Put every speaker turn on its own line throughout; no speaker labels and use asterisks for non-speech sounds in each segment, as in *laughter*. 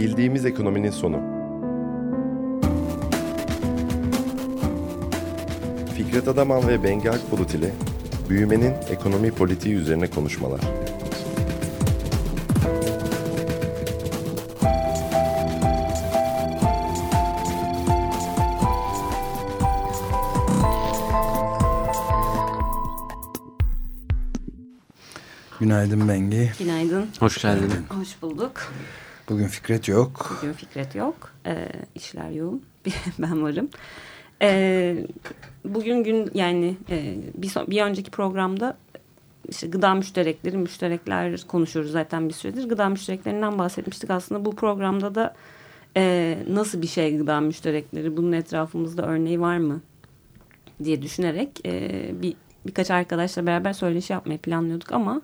Bildiğimiz ekonominin sonu. Fikret Adaman ve Bengi Akbulut ile büyümenin ekonomi politiği üzerine konuşmalar.
Günaydın Bengi.
Günaydın.
Hoş geldin.
Hoş bulduk.
Bugün Fikret yok.
Bugün Fikret yok. Ee, işler yoğun. *laughs* ben varım. Ee, bugün gün yani e, bir, son, bir önceki programda işte gıda müşterekleri, müşterekler konuşuyoruz zaten bir süredir. Gıda müştereklerinden bahsetmiştik. Aslında bu programda da e, nasıl bir şey gıda müşterekleri, bunun etrafımızda örneği var mı diye düşünerek e, bir birkaç arkadaşla beraber söyleşi yapmayı planlıyorduk ama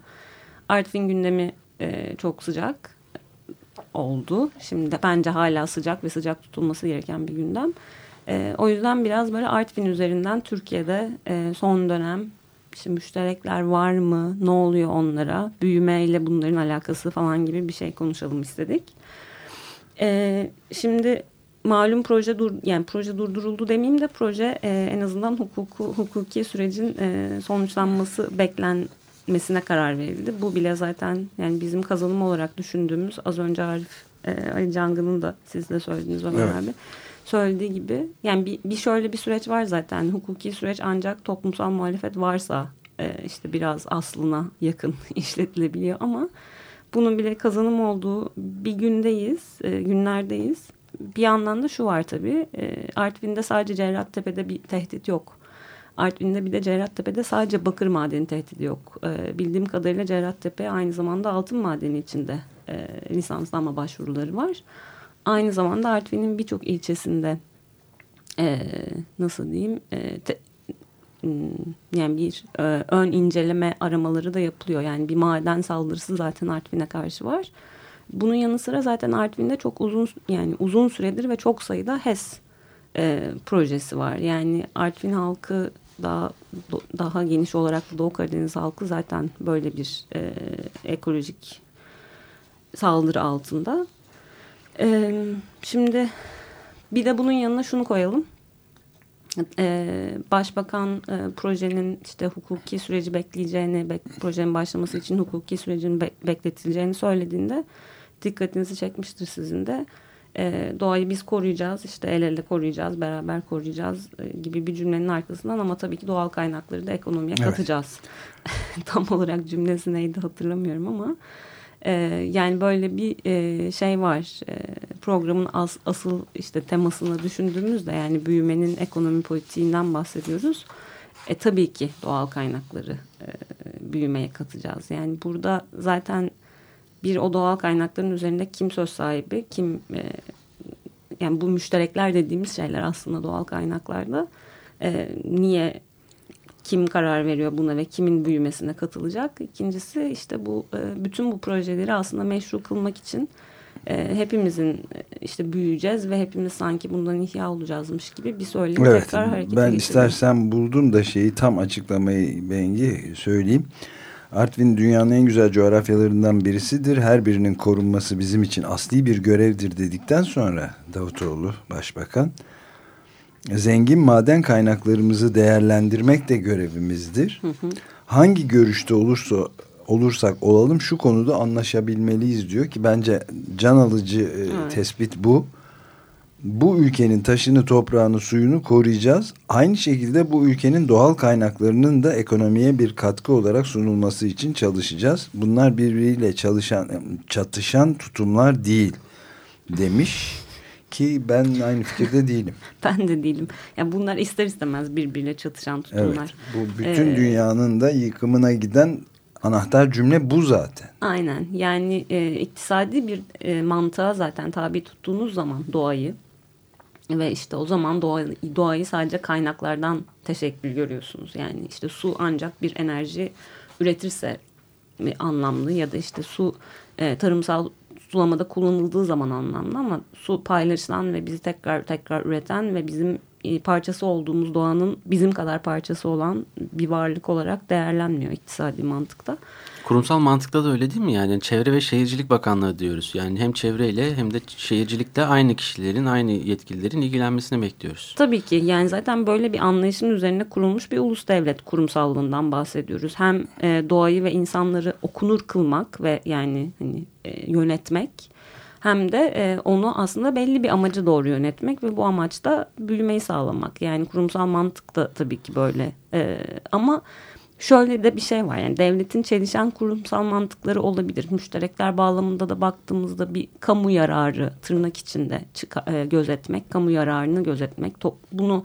Artvin gündemi e, çok sıcak oldu. Şimdi bence hala sıcak ve sıcak tutulması gereken bir gündem. E, o yüzden biraz böyle Artvin üzerinden Türkiye'de e, son dönem işte müşterekler var mı? Ne oluyor onlara? Büyümeyle bunların alakası falan gibi bir şey konuşalım istedik. E, şimdi malum proje dur yani proje durduruldu demeyeyim de proje e, en azından hukuku hukuki sürecin e, sonuçlanması beklenmesine karar verildi. Bu bile zaten yani bizim kazanım olarak düşündüğümüz az önce Arif e, Ali Cangı'nın da siz de söylediğiniz Ömer evet. abi söylediği gibi yani bir, bir şöyle bir süreç var zaten hukuki süreç ancak toplumsal muhalefet varsa e, işte biraz aslına yakın *laughs* işletilebiliyor ama bunun bile kazanım olduğu bir gündeyiz, e, günlerdeyiz bir yandan da şu var tabii. E, Artvin'de sadece Cerrahtepe'de bir tehdit yok. Artvin'de bir de Cerrahtepe'de sadece bakır madeni tehdidi yok. E, bildiğim kadarıyla Cerrahtepe aynı zamanda altın madeni içinde e, lisanslama başvuruları var. Aynı zamanda Artvin'in birçok ilçesinde e, nasıl diyeyim e, te, yani bir e, ön inceleme aramaları da yapılıyor. Yani bir maden saldırısı zaten Artvin'e karşı var. Bunun yanı sıra zaten Artvin'de çok uzun yani uzun süredir ve çok sayıda HES e, projesi var. Yani Artvin halkı daha daha geniş olarak Doğu Karadeniz halkı zaten böyle bir e, ekolojik saldırı altında. E, şimdi bir de bunun yanına şunu koyalım. Ee, başbakan e, projenin işte hukuki süreci bekleyeceğini, bek, projenin başlaması için hukuki sürecin be, bekletileceğini söylediğinde dikkatinizi çekmiştir sizin de. E, doğayı biz koruyacağız, işte el ele koruyacağız, beraber koruyacağız e, gibi bir cümlenin arkasından ama tabii ki doğal kaynakları da ekonomiye evet. katacağız. *laughs* Tam olarak cümlesi neydi hatırlamıyorum ama e, yani böyle bir e, şey var. E, programın as, asıl işte temasını düşündüğümüzde yani büyümenin ekonomi politiğinden bahsediyoruz. E tabii ki doğal kaynakları e, büyümeye katacağız. Yani burada zaten bir o doğal kaynakların üzerinde kim söz sahibi, kim e, yani bu müşterekler dediğimiz şeyler aslında doğal kaynaklarda e, niye kim karar veriyor buna ve kimin büyümesine katılacak. İkincisi işte bu e, bütün bu projeleri aslında meşru kılmak için e, hepimizin e, işte büyüyeceğiz ve hepimiz sanki bundan ihya olacağızmış gibi bir söylem evet, tekrar harekete
Ben istersen buldum da şeyi tam açıklamayı Bengi söyleyeyim. Artvin dünyanın en güzel coğrafyalarından birisidir. Her birinin korunması bizim için asli bir görevdir dedikten sonra Davutoğlu Başbakan zengin maden kaynaklarımızı değerlendirmek de görevimizdir. Hı hı. Hangi görüşte olursa olursak olalım şu konuda anlaşabilmeliyiz diyor ki bence can alıcı e, evet. tespit bu bu ülkenin taşını, toprağını, suyunu koruyacağız. Aynı şekilde bu ülkenin doğal kaynaklarının da ekonomiye bir katkı olarak sunulması için çalışacağız. Bunlar birbiriyle çalışan, çatışan tutumlar değil demiş ki ben aynı fikirde değilim. *laughs*
ben de değilim. Yani bunlar ister istemez birbiriyle çatışan tutumlar.
Evet, bu bütün ee, dünyanın da yıkımına giden anahtar cümle bu zaten.
Aynen. Yani e, iktisadi bir e, mantığa zaten tabi tuttuğunuz zaman doğayı ve işte o zaman doğayı, doğayı sadece kaynaklardan teşekkür görüyorsunuz. Yani işte su ancak bir enerji üretirse anlamlı ya da işte su e, tarımsal sulamada kullanıldığı zaman anlamlı ama su paylaşılan ve bizi tekrar tekrar üreten ve bizim parçası olduğumuz doğanın bizim kadar parçası olan bir varlık olarak değerlenmiyor iktisadi mantıkta.
Kurumsal mantıkta da öyle değil mi? Yani Çevre ve Şehircilik Bakanlığı diyoruz. Yani hem çevreyle hem de şehircilikte aynı kişilerin, aynı yetkililerin ilgilenmesini bekliyoruz.
Tabii ki yani zaten böyle bir anlayışın üzerine kurulmuş bir ulus devlet kurumsallığından bahsediyoruz. Hem e, doğayı ve insanları okunur kılmak ve yani hani e, yönetmek hem de e, onu aslında belli bir amaca doğru yönetmek ve bu amaçta büyümeyi sağlamak. Yani kurumsal mantık da tabii ki böyle e, ama şöyle de bir şey var yani devletin çelişen kurumsal mantıkları olabilir. Müşterekler bağlamında da baktığımızda bir kamu yararı tırnak içinde e, gözetmek, kamu yararını gözetmek. Bunu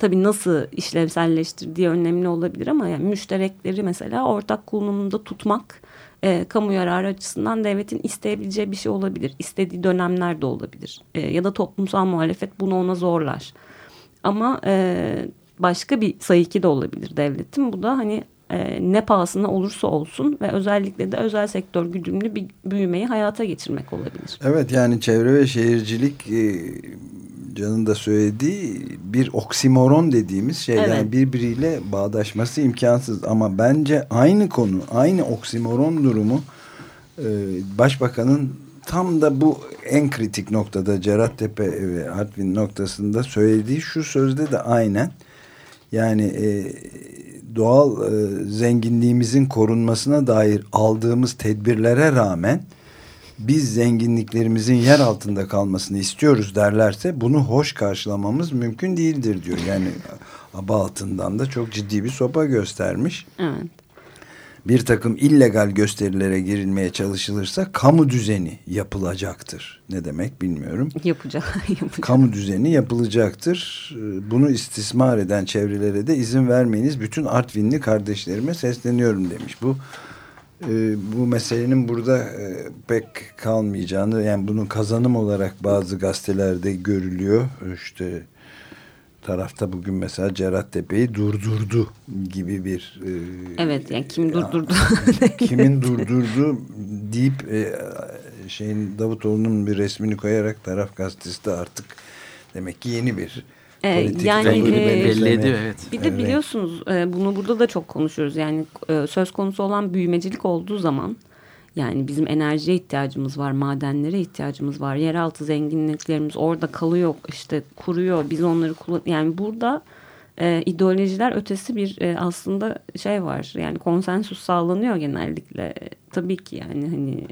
tabii nasıl işlevselleştirdiği önemli olabilir ama yani müşterekleri mesela ortak kullanımda tutmak e, kamu yararı açısından devletin isteyebileceği bir şey olabilir. İstediği dönemler de olabilir. E, ya da toplumsal muhalefet bunu ona zorlar. Ama e, başka bir sayıki de olabilir devletin. Bu da hani e, ne pahasına olursa olsun ve özellikle de özel sektör güdümlü bir büyümeyi hayata geçirmek olabilir.
Evet yani çevre ve şehircilik e, Can'ın da söylediği bir oksimoron dediğimiz şey evet. yani birbiriyle bağdaşması imkansız ama bence aynı konu aynı oksimoron durumu e, başbakanın tam da bu en kritik noktada Cerattepe ve Artvin noktasında söylediği şu sözde de aynen yani e, doğal e, zenginliğimizin korunmasına dair aldığımız tedbirlere rağmen biz zenginliklerimizin yer altında kalmasını istiyoruz derlerse bunu hoş karşılamamız mümkün değildir diyor. Yani aba altından da çok ciddi bir sopa göstermiş.
Evet.
Bir takım illegal gösterilere girilmeye çalışılırsa kamu düzeni yapılacaktır. Ne demek bilmiyorum.
Yapacak. *laughs* yapacak.
Kamu düzeni yapılacaktır. Bunu istismar eden çevrelere de izin vermeyiniz. Bütün Artvinli kardeşlerime sesleniyorum demiş. Bu e, bu meselenin burada e, pek kalmayacağını yani bunun kazanım olarak bazı gazetelerde görülüyor. İşte tarafta bugün mesela Cerattepe'yi durdurdu gibi bir
e, evet yani kim durdurdu *laughs*
kimin *laughs* durdurdu deyip e, şeyin Davutoğlu'nun bir resmini koyarak taraf gazetesi de artık demek ki yeni bir
ee, Politik yani e,
belli ediyor evet.
Bir de evet. biliyorsunuz e, bunu burada da çok konuşuyoruz. Yani e, söz konusu olan büyümecilik olduğu zaman yani bizim enerjiye ihtiyacımız var, madenlere ihtiyacımız var. Yeraltı zenginliklerimiz orada kalıyor, işte kuruyor. Biz onları kullan yani burada e, ideolojiler ötesi bir e, aslında şey var. Yani konsensus sağlanıyor genellikle. tabii ki yani hani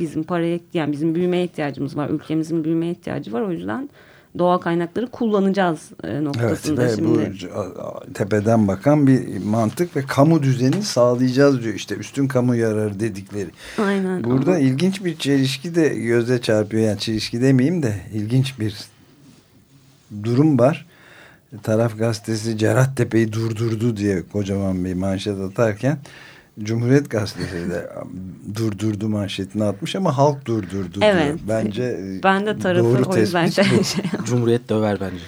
bizim paraya yani bizim büyümeye ihtiyacımız var. Ülkemizin büyümeye ihtiyacı var. O yüzden doğal kaynakları kullanacağız e, noktasında
evet, ve şimdi. Bu tepeden bakan bir mantık ve kamu düzenini sağlayacağız diyor işte üstün kamu yararı dedikleri.
Aynen.
Burada ama... ilginç bir çelişki de göze çarpıyor yani çelişki demeyeyim de ilginç bir durum var. Taraf gazetesi Cerattepe'yi durdurdu diye kocaman bir manşet atarken Cumhuriyet Gazetesi de durdurdu manşetini atmış ama halk durdurdu
evet.
diyor. Bence e,
ben de tarafı
doğru
o yüzden şey, şey
Cumhuriyet döver bence.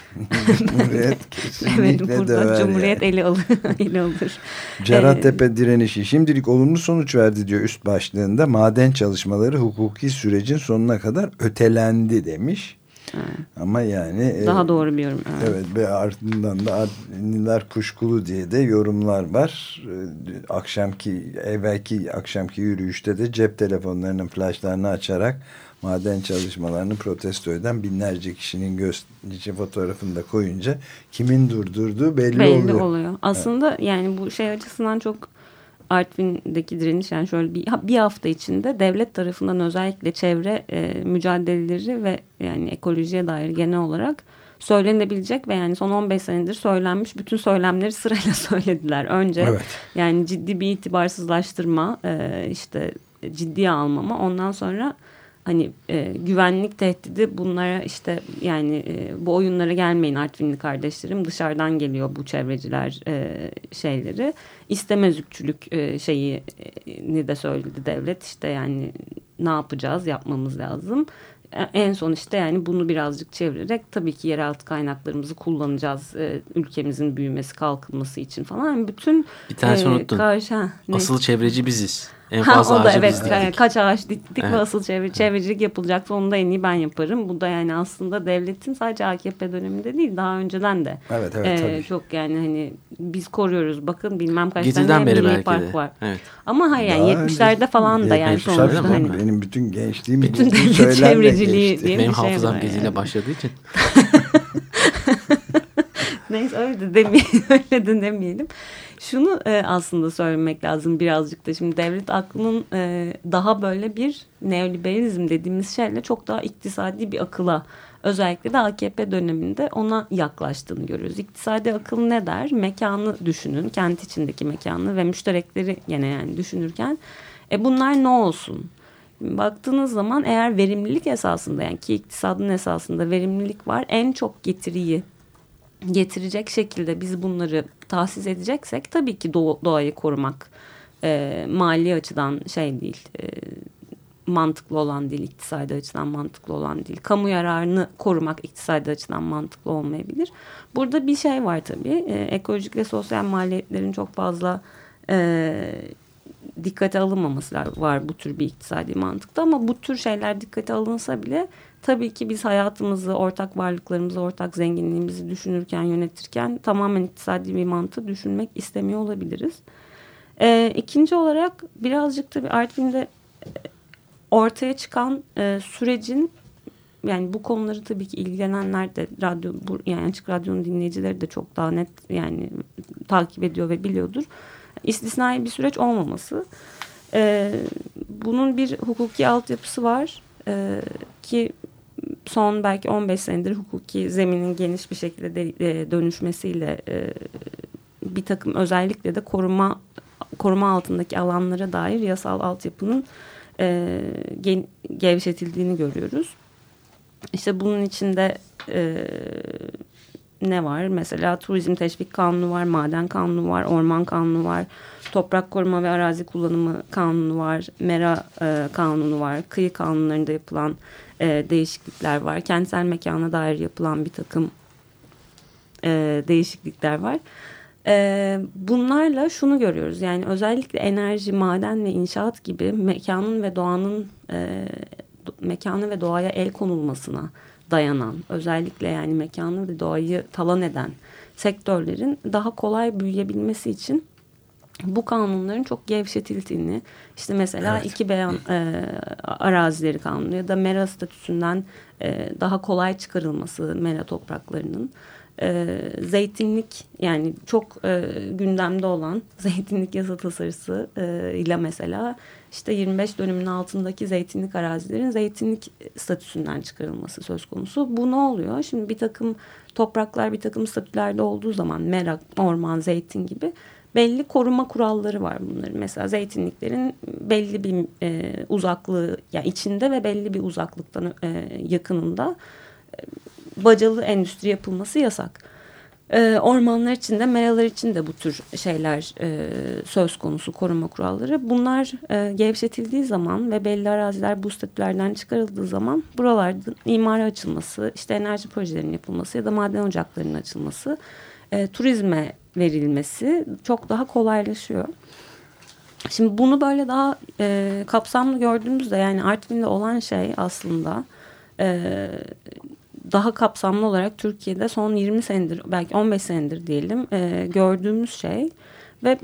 *laughs*
Cumhuriyet kesinlikle evet, burada döver.
Cumhuriyet yani. eli alır. *laughs* eli alır.
Cerattepe ee, direnişi şimdilik olumlu sonuç verdi diyor üst başlığında. Maden çalışmaları hukuki sürecin sonuna kadar ötelendi demiş.
Evet.
Ama yani
daha e, doğru bir yorum.
Evet. evet ve ardından da Artvinliler kuşkulu diye de yorumlar var. E, akşamki evvelki akşamki yürüyüşte de cep telefonlarının flaşlarını açarak maden çalışmalarını protesto eden binlerce kişinin gösterici fotoğrafını da koyunca kimin durdurduğu belli, belli oluyor.
oluyor. Aslında evet. yani bu şey açısından çok Artvin'deki direniş yani şöyle bir, bir hafta içinde devlet tarafından özellikle çevre e, mücadeleleri ve yani ekolojiye dair genel olarak söylenebilecek ve yani son 15 senedir söylenmiş bütün söylemleri sırayla *laughs* söylediler. Önce evet. yani ciddi bir itibarsızlaştırma e, işte ciddiye almama ondan sonra hani e, güvenlik tehdidi bunlara işte yani e, bu oyunlara gelmeyin Artvinli kardeşlerim. Dışarıdan geliyor bu çevreciler e, şeyleri. İstemezlikçülük e, şeyini de söyledi devlet. İşte yani ne yapacağız? Yapmamız lazım. E, en son işte yani bunu birazcık çevirerek tabii ki yeraltı kaynaklarımızı kullanacağız e, ülkemizin büyümesi kalkınması için falan. Yani bütün
bir tanesi e, unuttun. karşı, ha, asıl çevreci biziz En
Ha,
fazla
o da
ağacı
evet yani kaç ağaç diktik
Evet.
ve asıl çevre, çevrecilik yapılacaksa onu da en iyi ben yaparım. Bu da yani aslında devletin sadece AKP döneminde değil daha önceden de
Evet evet
e,
tabii.
çok yani hani biz koruyoruz bakın bilmem kaç
Geceden
tane
beri belki
park
de.
var.
Evet.
Ama hayır yani
Daha
70'lerde
önce-
falan da yani
70'lerde
sonuçta
mi?
hani
Benim bütün gençliğim
Bütün
bu
çevreciliği
geçti.
diye-
Benim
şey
hafızam
var
geziyle
yani.
başladığı için. *laughs*
Neyse öyle de demeyelim. *laughs* öyle de demeyelim. Şunu e, aslında söylemek lazım birazcık da. Şimdi devlet aklının e, daha böyle bir neoliberalizm dediğimiz şeyle çok daha iktisadi bir akıla özellikle de AKP döneminde ona yaklaştığını görüyoruz. İktisadi akıl ne der? Mekanı düşünün. Kent içindeki mekanı ve müşterekleri gene yani düşünürken e, bunlar ne olsun? Baktığınız zaman eğer verimlilik esasında yani ki iktisadın esasında verimlilik var en çok getiriyi getirecek şekilde biz bunları tahsis edeceksek tabii ki doğa- doğayı korumak e, mali açıdan şey değil e, mantıklı olan değil iktisadi açıdan mantıklı olan değil. Kamu yararını korumak iktisadi açıdan mantıklı olmayabilir. Burada bir şey var tabii. E, ekolojik ve sosyal maliyetlerin çok fazla e, dikkate alınmaması var bu tür bir iktisadi mantıkta ama bu tür şeyler dikkate alınsa bile tabii ki biz hayatımızı, ortak varlıklarımızı, ortak zenginliğimizi düşünürken, yönetirken tamamen iktisadi bir mantığı düşünmek istemiyor olabiliriz. Ee, ikinci olarak birazcık tabii Artvin'de e, ortaya çıkan e, sürecin yani bu konuları tabii ki ilgilenenler de radyo bu, yani açık radyonun dinleyicileri de çok daha net yani takip ediyor ve biliyordur. İstisnai bir süreç olmaması. Ee, bunun bir hukuki altyapısı var ee, ki son belki 15 senedir hukuki zeminin geniş bir şekilde de, e, dönüşmesiyle e, bir takım özellikle de koruma koruma altındaki alanlara dair yasal altyapının e, gen, gevşetildiğini görüyoruz. İşte bunun içinde e, ne var? Mesela turizm teşvik kanunu var, maden kanunu var, orman kanunu var, toprak koruma ve arazi kullanımı kanunu var, mera e, kanunu var, kıyı kanunlarında yapılan e, değişiklikler var, kentsel mekana dair yapılan bir takım e, değişiklikler var. E, bunlarla şunu görüyoruz yani özellikle enerji, maden ve inşaat gibi mekanın ve doğanın e, mekanı ve doğaya el konulmasına dayanan özellikle yani mekanı ve doğayı talan eden sektörlerin daha kolay büyüyebilmesi için bu kanunların çok gevşetildiğini işte mesela
Evet.
iki beyan e, arazileri kanunu ya da mera statüsünden e, daha kolay çıkarılması mera topraklarının e, zeytinlik yani çok e, gündemde olan *laughs* zeytinlik yasa tasarısı e, ile mesela işte 25 dönümün altındaki zeytinlik arazilerin zeytinlik statüsünden çıkarılması söz konusu. Bu ne oluyor? Şimdi bir takım topraklar bir takım statülerde olduğu zaman merak, orman, zeytin gibi belli koruma kuralları var bunların. Mesela zeytinliklerin belli bir e, uzaklığı yani içinde ve belli bir uzaklıktan e, yakınında bacalı endüstri yapılması yasak. E, ormanlar için de meralar için de bu tür şeyler e, söz konusu koruma kuralları. Bunlar e, gevşetildiği zaman ve belli araziler bu statülerden çıkarıldığı zaman buralarda imara açılması, işte enerji projelerinin yapılması ya da maden ocaklarının açılması, e, turizme verilmesi çok daha kolaylaşıyor. Şimdi bunu böyle daha e, kapsamlı gördüğümüzde yani Artvin'de olan şey aslında e, daha kapsamlı olarak Türkiye'de son 20 senedir belki 15 senedir diyelim e, gördüğümüz şey ve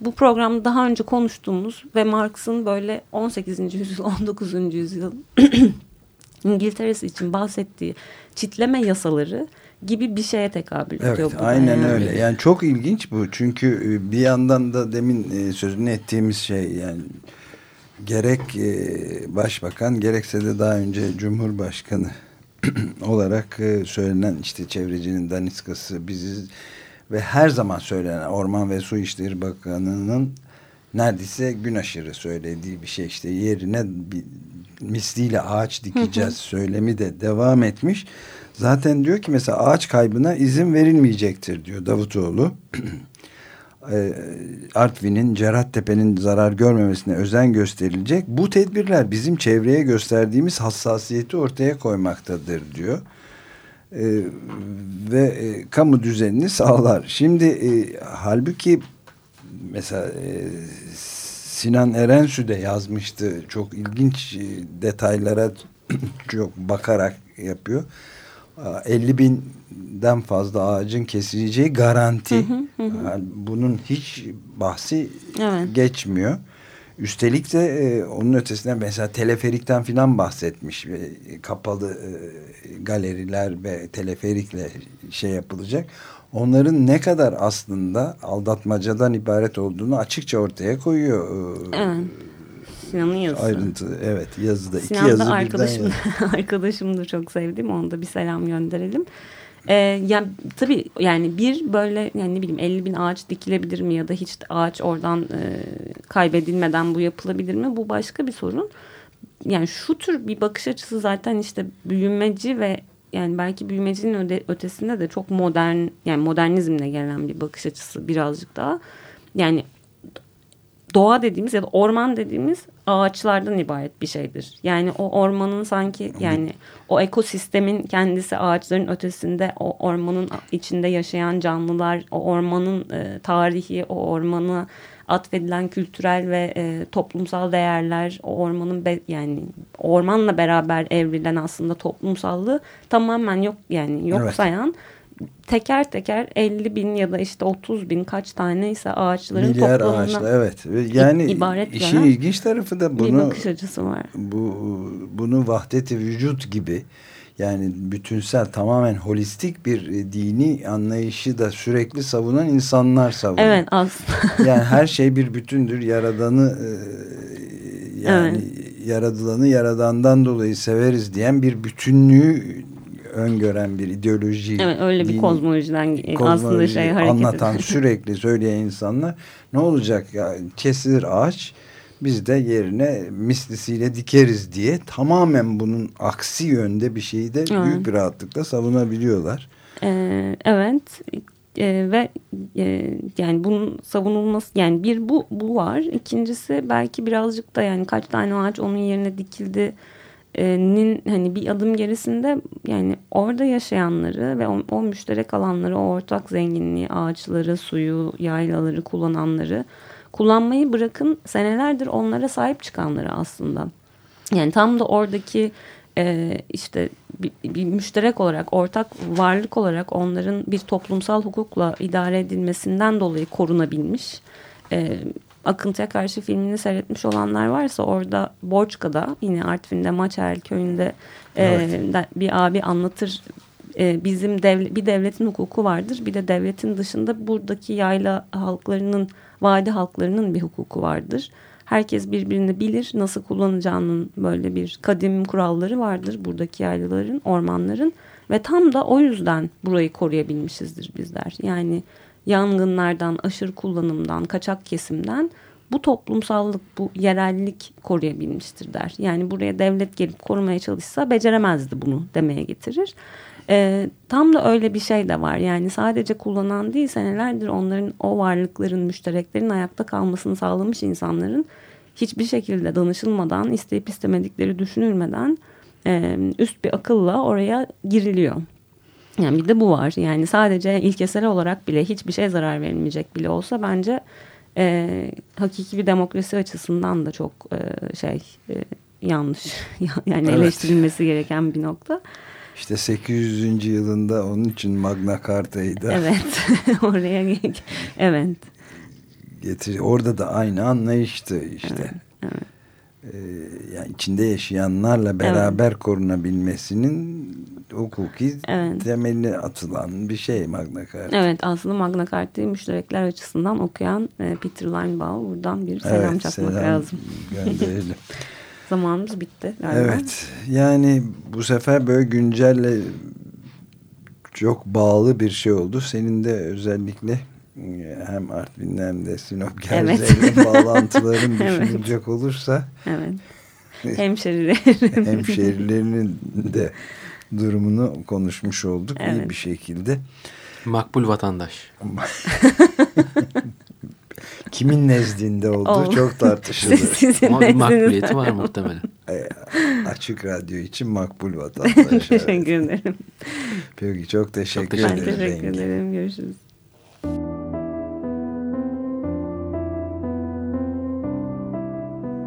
bu programda daha önce konuştuğumuz ve Marx'ın böyle 18. yüzyıl 19. yüzyıl *clears throat* İngiltere'si için bahsettiği çitleme yasaları gibi bir şeye tekabül ediyor.
Evet aynen
yani.
öyle. Yani çok ilginç bu. Çünkü e, bir yandan da demin e, sözünü ettiğimiz şey yani gerek e, başbakan gerekse de daha önce cumhurbaşkanı *clears throat* olarak e, söylenen işte çevrecinin daniskası biziz ve her zaman söylenen Orman ve Su İşleri Bakanı'nın neredeyse gün aşırı söylediği bir şey işte yerine bir misliyle ağaç dikeceğiz söylemi de devam etmiş. Zaten diyor ki mesela ağaç kaybına izin verilmeyecektir diyor Davutoğlu. *clears throat* Ee, Artvin'in Cerattepe'nin zarar görmemesine özen gösterilecek. Bu tedbirler bizim çevreye gösterdiğimiz hassasiyeti ortaya koymaktadır diyor. Ee, ve e, kamu düzenini sağlar. Şimdi e, halbuki mesela e, Sinan Erensü de yazmıştı. Çok ilginç e, detaylara *coughs* çok bakarak yapıyor. 50 binden fazla ağacın kesileceği garanti. Yani bunun hiç bahsi
Evet.
geçmiyor. Üstelik de e, onun ötesinde mesela teleferikten filan bahsetmiş. E, kapalı e, galeriler ve teleferikle şey yapılacak. Onların ne kadar aslında aldatmacadan ibaret olduğunu açıkça ortaya koyuyor. E,
Evet. Sinan'ın yazısı.
Ayrıntı evet yazıda iki
Sinan
yazı
da arkadaşım, *laughs* arkadaşım da çok sevdim. Ona da bir selam gönderelim. Ee, yani tabii yani bir böyle yani ne bileyim 50 bin ağaç dikilebilir mi ya da hiç ağaç oradan e, kaybedilmeden bu yapılabilir mi? Bu başka bir sorun. Yani şu tür bir bakış açısı zaten işte büyümeci ve yani belki büyümecinin öde, ötesinde de çok modern yani modernizmle gelen bir bakış açısı birazcık daha. Yani doğa dediğimiz ya da orman dediğimiz ağaçlardan ibaret bir şeydir. Yani o ormanın sanki yani o ekosistemin kendisi ağaçların ötesinde o ormanın içinde yaşayan canlılar, o ormanın e, tarihi, o ormanı atfedilen kültürel ve e, toplumsal değerler, o ormanın be, yani ormanla beraber evrilen aslında toplumsallığı tamamen yok yani yok
Evet.
sayan teker teker 50 bin ya da işte 30 bin kaç taneyse ağaçların
Milyar
toplamına
ağaçla evet. Ve Yani
ibaret
işin ilginç tarafı da
bir
bunu
bakış açısı var.
bu bunu vahdeti vücut gibi yani bütünsel tamamen holistik bir e, dini anlayışı da sürekli savunan insanlar savunuyor.
Evet aslında *laughs*
Yani her şey bir bütündür. Yaradanı e, yani yaradılanı yaradandan dolayı severiz diyen bir bütünlüğü öngören bir ideoloji.
evet öyle bir kozmolojiden aslında
kozmolojiyi
şey hareket
anlatan
ediyor. *laughs*
sürekli söyleyen insanlar ne olacak ya kesilir ağaç biz de yerine mislisiyle dikeriz diye tamamen bunun aksi yönde bir şeyi de
Evet.
büyük bir rahatlıkla savunabiliyorlar.
Ee, evet Ee, ve e, yani bunun savunulması yani bir bu bu var ikincisi belki birazcık da yani kaç tane ağaç onun yerine dikildi e, nin hani bir adım gerisinde yani orada yaşayanları ve o, o müşterek alanları, o ortak zenginliği, ağaçları, suyu, yaylaları kullananları kullanmayı bırakın senelerdir onlara sahip çıkanları aslında. Yani tam da oradaki e, işte bir, bir müşterek olarak, ortak varlık olarak onların bir toplumsal hukukla idare edilmesinden dolayı korunabilmiş. E, Akıntıya Karşı filmini seyretmiş olanlar varsa orada Borçka'da yine Artvin'de Maçerel köyünde e,
Evet.
de- bir abi anlatır e, bizim devle, bir devletin hukuku vardır bir de devletin dışında buradaki yayla halklarının vadi halklarının bir hukuku vardır. Herkes birbirini bilir nasıl kullanacağının böyle bir kadim kuralları vardır buradaki yaylaların ormanların ve tam da o yüzden burayı koruyabilmişizdir bizler. Yani yangınlardan, aşırı kullanımdan, kaçak kesimden bu toplumsallık, bu yerellik koruyabilmiştir der. Yani buraya devlet gelip korumaya çalışsa beceremezdi bunu demeye getirir. Ee, tam da öyle bir şey de var. Yani sadece kullanan değil senelerdir onların o varlıkların, müştereklerin ayakta kalmasını sağlamış insanların hiçbir şekilde danışılmadan, isteyip istemedikleri düşünülmeden e, üst bir akılla oraya giriliyor. Yani bir de bu var. Yani sadece ilkesel olarak bile hiçbir şey zarar verilmeyecek bile olsa bence e, hakiki bir demokrasi açısından da çok e, şey e, yanlış. *laughs* Yani
Evet.
eleştirilmesi gereken bir nokta.
İşte 800. yılında onun için Magna Carta'yı da
Evet. *laughs* Oraya evet.
getir. Orada da aynı anlayıştı işte.
Evet.
Ee, yani içinde yaşayanlarla beraber korunabilmesinin hukuki
Evet.
temeline atılan bir şey Magna Carta.
Evet aslında Magna Carta'yı müşterekler açısından okuyan e, Peter Linebaugh buradan bir selam
Evet,
çakmak
selam
lazım.
gönderelim. *laughs*
Zamanımız bitti galiba.
evet. Yani bu sefer böyle güncelle çok bağlı bir şey oldu. Senin de özellikle hem Artvin'le hem de Sinop
Evet.
Gerze'yle *laughs* bağlantıların
Evet.
olursa
Evet. Hemşerilerin. *laughs*
hemşehrilerinin de durumunu konuşmuş olduk iyi
Evet.
bir şekilde.
Makbul vatandaş. *laughs*
Kimin nezdinde olduğu
Ol-
çok tartışılır.
Sizin
Ama bir
nezdinizde.
makbuliyeti var muhtemelen.
E, Açık radyo için makbul vatandaş. evet.
teşekkür ederim.
Peki çok teşekkür
teşekkür
Ben
ederim.
teşekkür ederim. Görüşürüz.